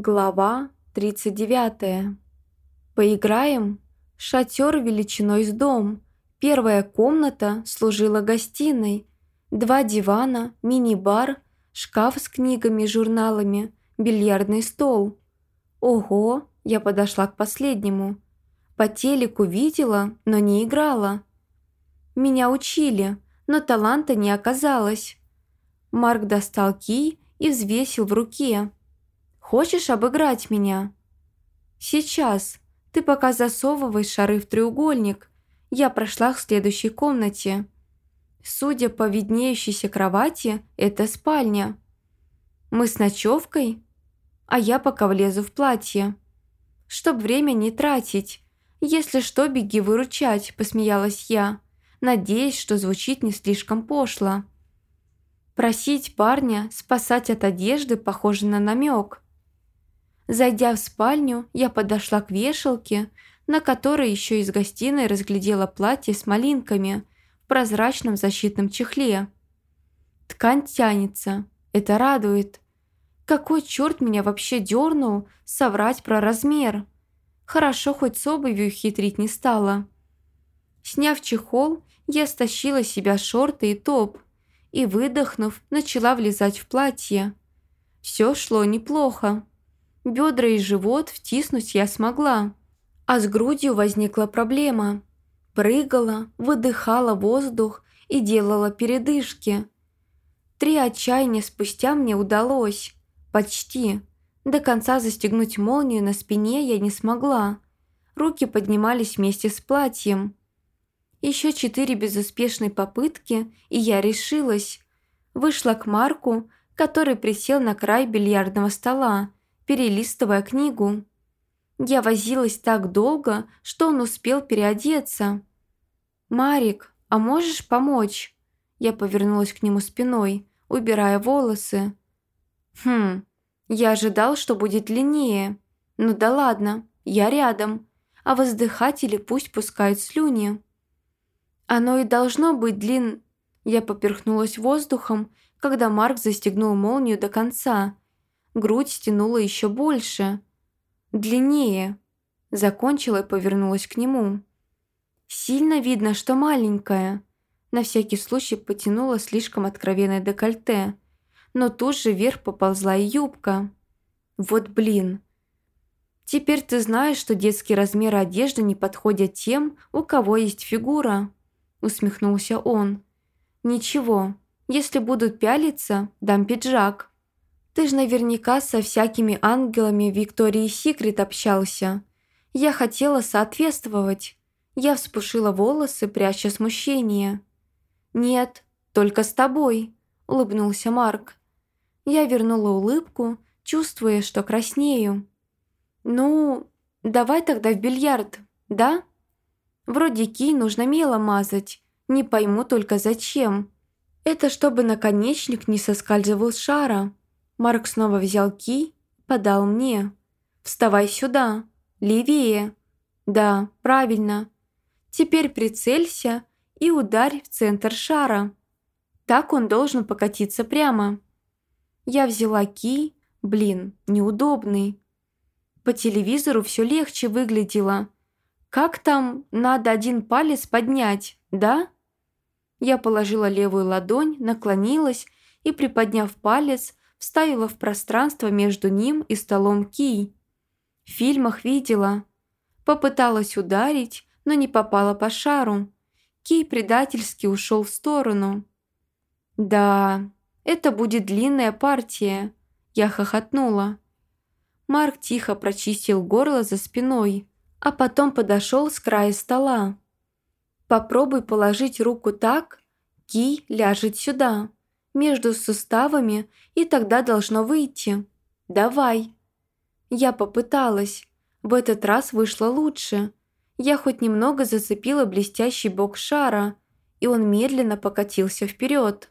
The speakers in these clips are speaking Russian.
Глава 39. Поиграем? Шатер величиной с дом. Первая комната служила гостиной. Два дивана, мини-бар, шкаф с книгами и журналами, бильярдный стол. Ого, я подошла к последнему. По телеку видела, но не играла. Меня учили, но таланта не оказалось. Марк достал кий и взвесил в руке. Хочешь обыграть меня?» «Сейчас. Ты пока засовывай шары в треугольник. Я прошла к следующей комнате. Судя по виднеющейся кровати, это спальня. Мы с ночевкой? А я пока влезу в платье. Чтоб время не тратить. Если что, беги выручать», – посмеялась я, надеясь, что звучит не слишком пошло. Просить парня спасать от одежды похоже на намек. Зайдя в спальню, я подошла к вешалке, на которой еще из гостиной разглядела платье с малинками в прозрачном защитном чехле. Ткань тянется, это радует. Какой черт меня вообще дернул соврать про размер? Хорошо, хоть с обувью хитрить не стала. Сняв чехол, я стащила себя шорты и топ и, выдохнув, начала влезать в платье. Все шло неплохо. Бедра и живот втиснуть я смогла. А с грудью возникла проблема. Прыгала, выдыхала воздух и делала передышки. Три отчаяния спустя мне удалось. Почти. До конца застегнуть молнию на спине я не смогла. Руки поднимались вместе с платьем. Еще четыре безуспешные попытки, и я решилась. Вышла к Марку, который присел на край бильярдного стола перелистывая книгу. Я возилась так долго, что он успел переодеться. «Марик, а можешь помочь?» Я повернулась к нему спиной, убирая волосы. «Хм, я ожидал, что будет длиннее. Ну да ладно, я рядом, а воздыхатели пусть пускают слюни». «Оно и должно быть длин...» Я поперхнулась воздухом, когда Марк застегнул молнию до конца грудь стянула еще больше. Длиннее. Закончила и повернулась к нему. Сильно видно, что маленькая. На всякий случай потянула слишком откровенное декольте. Но тут же вверх поползла и юбка. Вот блин. Теперь ты знаешь, что детские размеры одежды не подходят тем, у кого есть фигура. Усмехнулся он. Ничего, если будут пялиться, дам пиджак. Ты ж наверняка со всякими ангелами Виктории Секрет общался. Я хотела соответствовать. Я вспушила волосы, пряча смущение. «Нет, только с тобой», – улыбнулся Марк. Я вернула улыбку, чувствуя, что краснею. «Ну, давай тогда в бильярд, да?» «Вроде кий нужно мелом мазать, не пойму только зачем. Это чтобы наконечник не соскальзывал с шара». Марк снова взял ки, подал мне. «Вставай сюда! Левее!» «Да, правильно. Теперь прицелься и ударь в центр шара. Так он должен покатиться прямо». Я взяла ки, блин, неудобный. По телевизору все легче выглядело. Как там надо один палец поднять, да? Я положила левую ладонь, наклонилась и, приподняв палец, вставила в пространство между ним и столом кий. В фильмах видела. Попыталась ударить, но не попала по шару. Кий предательски ушел в сторону. «Да, это будет длинная партия», – я хохотнула. Марк тихо прочистил горло за спиной, а потом подошел с края стола. «Попробуй положить руку так, Кий ляжет сюда между суставами, и тогда должно выйти. Давай. Я попыталась. В этот раз вышло лучше. Я хоть немного зацепила блестящий бок шара, и он медленно покатился вперед.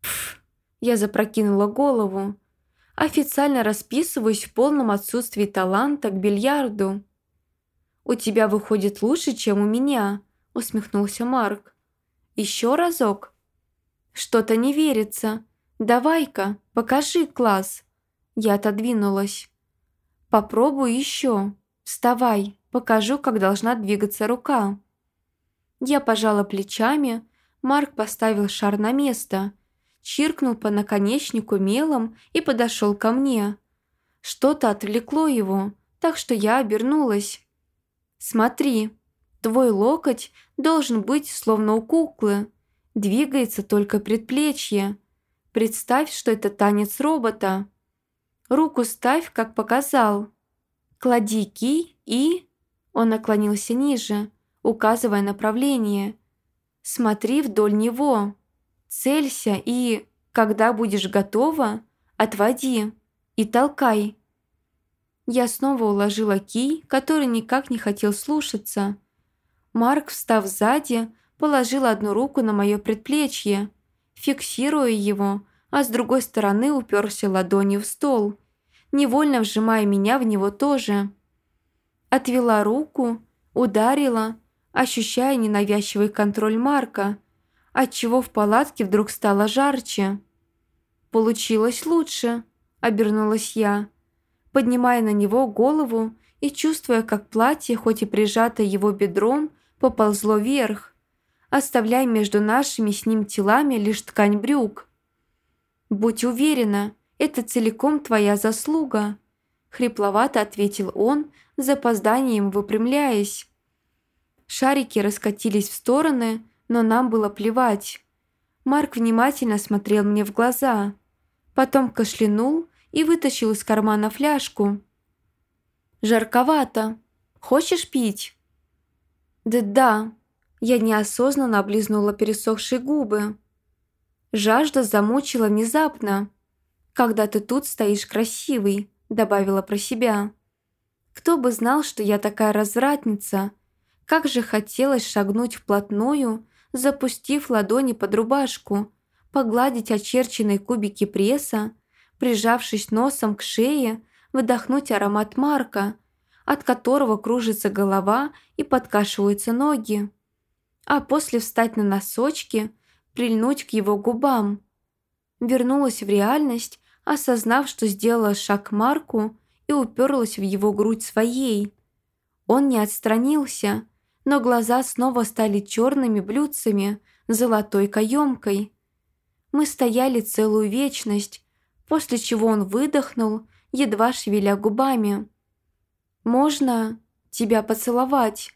Пф, я запрокинула голову. Официально расписываюсь в полном отсутствии таланта к бильярду. «У тебя выходит лучше, чем у меня», – усмехнулся Марк. «Еще разок?» «Что-то не верится. Давай-ка, покажи класс». Я отодвинулась. «Попробуй еще. Вставай, покажу, как должна двигаться рука». Я пожала плечами, Марк поставил шар на место, чиркнул по наконечнику мелом и подошел ко мне. Что-то отвлекло его, так что я обернулась. «Смотри, твой локоть должен быть словно у куклы. Двигается только предплечье. Представь, что это танец робота. Руку ставь, как показал. Клади кий и...» Он наклонился ниже, указывая направление. «Смотри вдоль него. Целься и, когда будешь готова, отводи и толкай». Я снова уложила кий, который никак не хотел слушаться. Марк, встав сзади, положил одну руку на мое предплечье, фиксируя его, а с другой стороны уперся ладонью в стол, невольно вжимая меня в него тоже. Отвела руку, ударила, ощущая ненавязчивый контроль Марка, отчего в палатке вдруг стало жарче. «Получилось лучше», — обернулась я поднимая на него голову и чувствуя, как платье, хоть и прижатое его бедром, поползло вверх, оставляя между нашими с ним телами лишь ткань брюк. «Будь уверена, это целиком твоя заслуга», — хрипловато ответил он, с запозданием выпрямляясь. Шарики раскатились в стороны, но нам было плевать. Марк внимательно смотрел мне в глаза, потом кашлянул и вытащил из кармана фляжку. «Жарковато. Хочешь пить?» «Да-да», я неосознанно облизнула пересохшие губы. «Жажда замучила внезапно. Когда ты тут стоишь красивый», добавила про себя. «Кто бы знал, что я такая развратница. Как же хотелось шагнуть вплотную, запустив ладони под рубашку, погладить очерченные кубики пресса, прижавшись носом к шее, выдохнуть аромат Марка, от которого кружится голова и подкашиваются ноги. А после встать на носочки, прильнуть к его губам. Вернулась в реальность, осознав, что сделала шаг к Марку и уперлась в его грудь своей. Он не отстранился, но глаза снова стали черными блюдцами, золотой каемкой. Мы стояли целую вечность, после чего он выдохнул, едва шевеля губами. «Можно тебя поцеловать?»